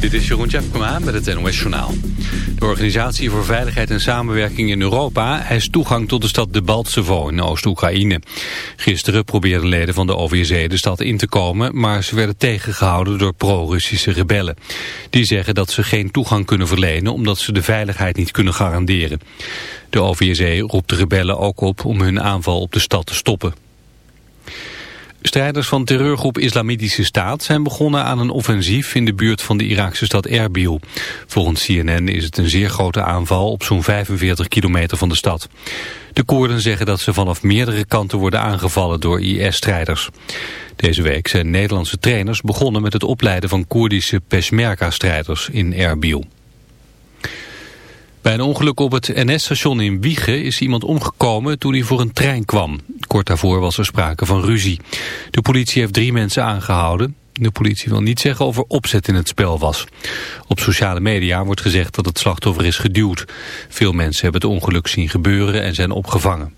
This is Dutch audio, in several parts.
Dit is Jeroen Tjepkema met het NOS Journaal. De Organisatie voor Veiligheid en Samenwerking in Europa eist toegang tot de stad Debaltsevo in Oost-Oekraïne. Gisteren probeerden leden van de OVSE de stad in te komen, maar ze werden tegengehouden door pro-Russische rebellen. Die zeggen dat ze geen toegang kunnen verlenen omdat ze de veiligheid niet kunnen garanderen. De OVSE roept de rebellen ook op om hun aanval op de stad te stoppen. Strijders van terreurgroep Islamitische Staat zijn begonnen aan een offensief in de buurt van de Iraakse stad Erbil. Volgens CNN is het een zeer grote aanval op zo'n 45 kilometer van de stad. De Koerden zeggen dat ze vanaf meerdere kanten worden aangevallen door IS-strijders. Deze week zijn Nederlandse trainers begonnen met het opleiden van Koerdische Peshmerga-strijders in Erbil. Bij een ongeluk op het NS-station in Wiegen is iemand omgekomen toen hij voor een trein kwam. Kort daarvoor was er sprake van ruzie. De politie heeft drie mensen aangehouden. De politie wil niet zeggen of er opzet in het spel was. Op sociale media wordt gezegd dat het slachtoffer is geduwd. Veel mensen hebben het ongeluk zien gebeuren en zijn opgevangen.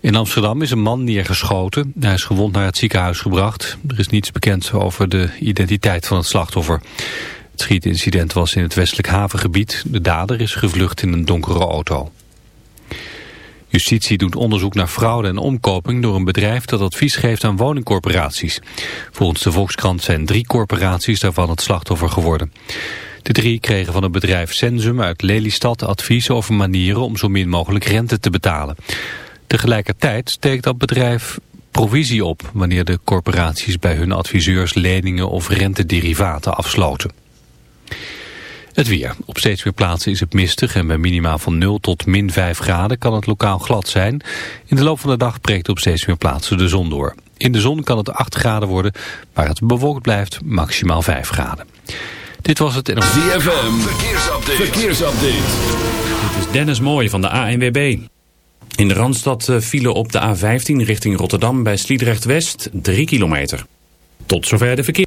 In Amsterdam is een man neergeschoten. Hij is gewond naar het ziekenhuis gebracht. Er is niets bekend over de identiteit van het slachtoffer. Het schietincident was in het westelijk havengebied. De dader is gevlucht in een donkere auto. Justitie doet onderzoek naar fraude en omkoping door een bedrijf dat advies geeft aan woningcorporaties. Volgens de Volkskrant zijn drie corporaties daarvan het slachtoffer geworden. De drie kregen van het bedrijf Sensum uit Lelystad advies over manieren om zo min mogelijk rente te betalen. Tegelijkertijd steekt dat bedrijf provisie op wanneer de corporaties bij hun adviseurs leningen of rentederivaten afsloten. Het weer. Op steeds meer plaatsen is het mistig en bij minima van 0 tot min 5 graden kan het lokaal glad zijn. In de loop van de dag breekt op steeds meer plaatsen de zon door. In de zon kan het 8 graden worden, waar het bewolkt blijft maximaal 5 graden. Dit was het... ZFM, verkeersupdate. verkeersupdate. Dit is Dennis Mooij van de ANWB. In de Randstad eh, vielen op de A15 richting Rotterdam bij Sliedrecht West 3 kilometer. Tot zover de verkeer.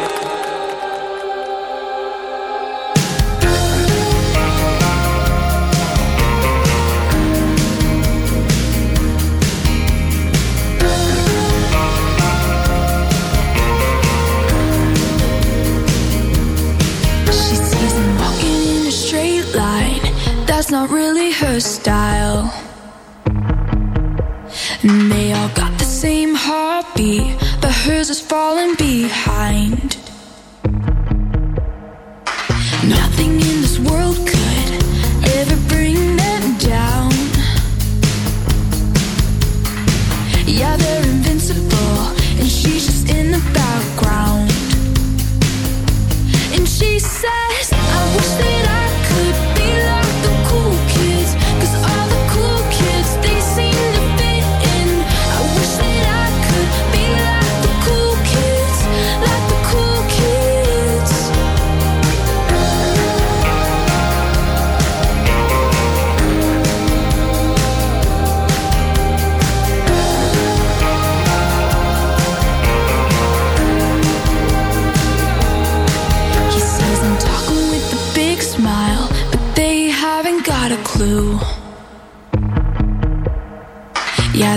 that's not really her style. And they all got the same heartbeat, but hers is falling behind. Nothing in this world could ever bring them down. Yeah,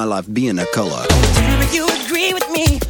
my life being a color. You agree with me.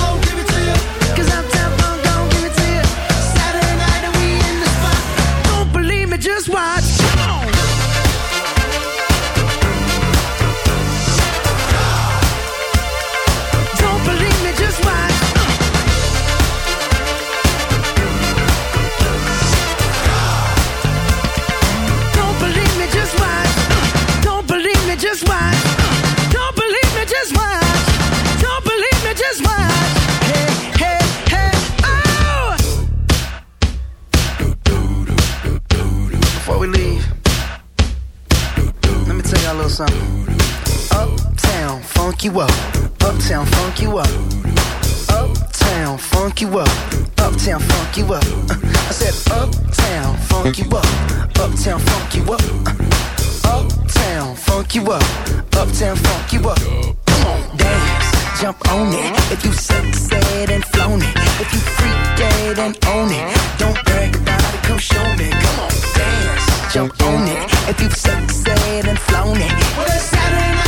before we leave, let me tell y'all a little something. Uptown, funk you up. Uptown, funk you up. Uptown, funk you up. Uptown, funk you up. I said, Uptown, funk you up. Uptown, funk you up. Uptown, funk you up. Uptown, funk you up. Come on, dance, jump on it. If you succeed and flown it, if you freak dead and own it, don't break come show me. Come on, dance, jump on it. If you've sexed and flown it, well, it's Saturday night.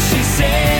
she said.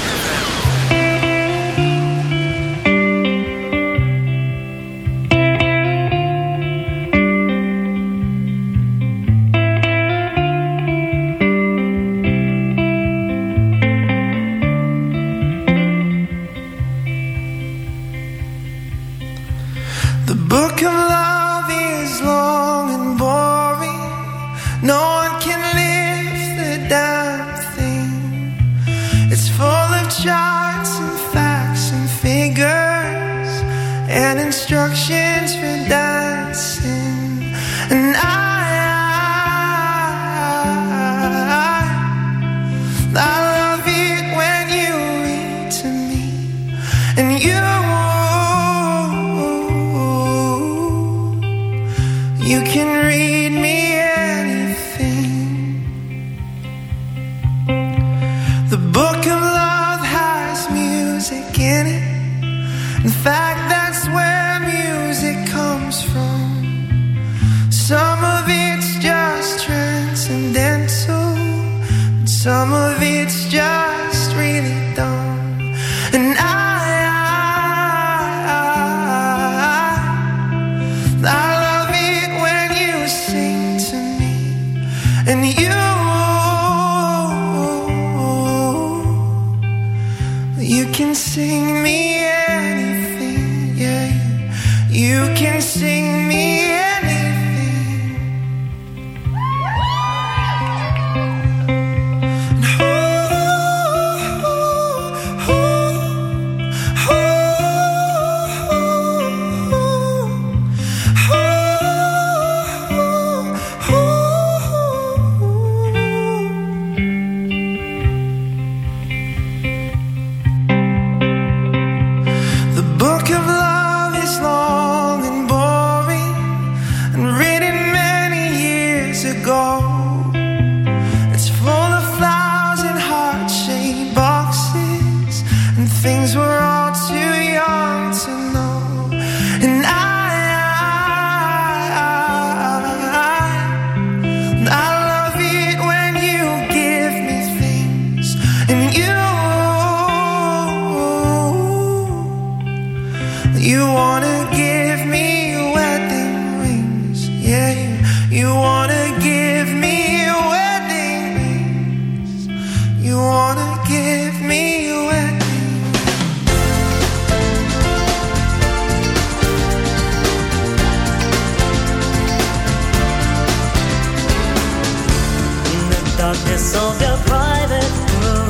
of your private room.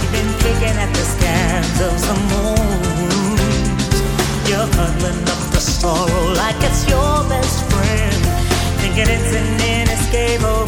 You've been kicking at the scandals of the moon. You're huddling up the sorrow like it's your best friend, thinking it's an inescapable.